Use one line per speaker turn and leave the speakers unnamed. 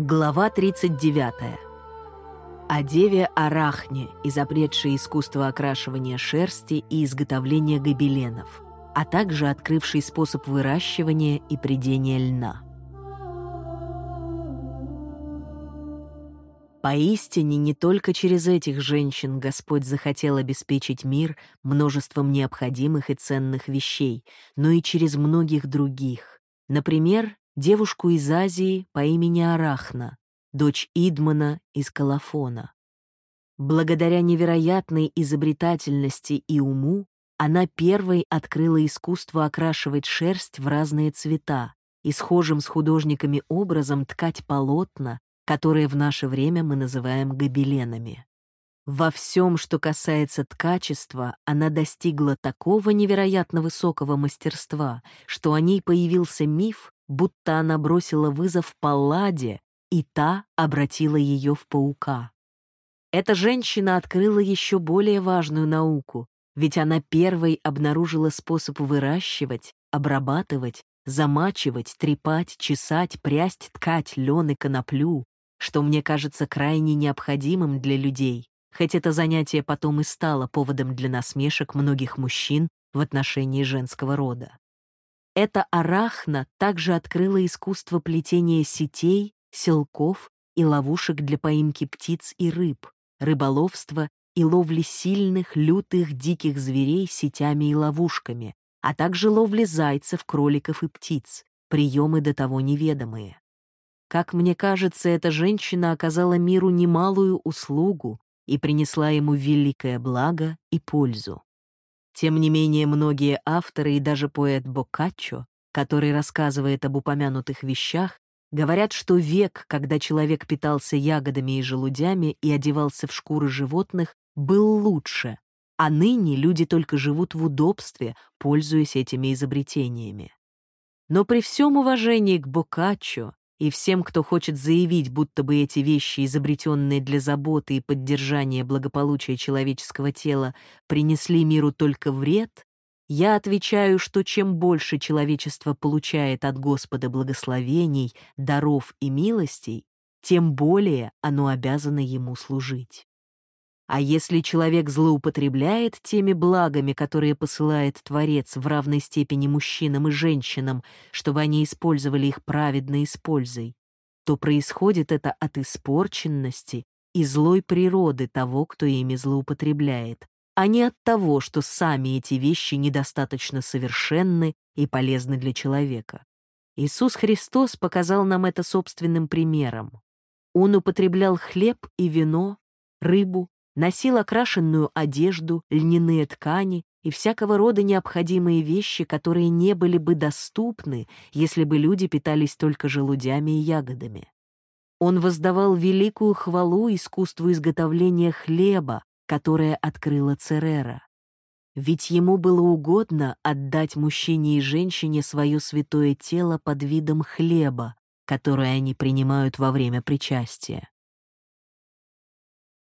Глава 39. О деве Арахне, изобретшей искусство окрашивания шерсти и изготовления гобеленов, а также открывшей способ выращивания и придения льна. Поистине, не только через этих женщин Господь захотел обеспечить мир множеством необходимых и ценных вещей, но и через многих других. Например, девушку из Азии по имени Арахна, дочь Идмана из Калафона. Благодаря невероятной изобретательности и уму она первой открыла искусство окрашивать шерсть в разные цвета и схожим с художниками образом ткать полотна, которые в наше время мы называем гобеленами. Во всем, что касается ткачества, она достигла такого невероятно высокого мастерства, что о ней появился миф, будто она бросила вызов Палладе, и та обратила ее в паука. Эта женщина открыла еще более важную науку, ведь она первой обнаружила способ выращивать, обрабатывать, замачивать, трепать, чесать, прясть, ткать лен и коноплю, что мне кажется крайне необходимым для людей, хоть это занятие потом и стало поводом для насмешек многих мужчин в отношении женского рода. Эта арахна также открыла искусство плетения сетей, селков и ловушек для поимки птиц и рыб, рыболовства и ловли сильных, лютых, диких зверей сетями и ловушками, а также ловли зайцев, кроликов и птиц, приемы до того неведомые. Как мне кажется, эта женщина оказала миру немалую услугу и принесла ему великое благо и пользу. Тем не менее, многие авторы и даже поэт Боккаччо, который рассказывает об упомянутых вещах, говорят, что век, когда человек питался ягодами и желудями и одевался в шкуры животных, был лучше, а ныне люди только живут в удобстве, пользуясь этими изобретениями. Но при всем уважении к Боккаччо и всем, кто хочет заявить, будто бы эти вещи, изобретенные для заботы и поддержания благополучия человеческого тела, принесли миру только вред, я отвечаю, что чем больше человечество получает от Господа благословений, даров и милостей, тем более оно обязано ему служить. А если человек злоупотребляет теми благами, которые посылает Творец в равной степени мужчинам и женщинам, чтобы они использовали их праведной использой, то происходит это от испорченности и злой природы того, кто ими злоупотребляет, а не от того, что сами эти вещи недостаточно совершенны и полезны для человека. Иисус Христос показал нам это собственным примером. Он употреблял хлеб и вино, рыбу, носил окрашенную одежду, льняные ткани и всякого рода необходимые вещи, которые не были бы доступны, если бы люди питались только желудями и ягодами. Он воздавал великую хвалу искусству изготовления хлеба, которое открыла Церера. Ведь ему было угодно отдать мужчине и женщине свое святое тело под видом хлеба, которое они принимают во время причастия.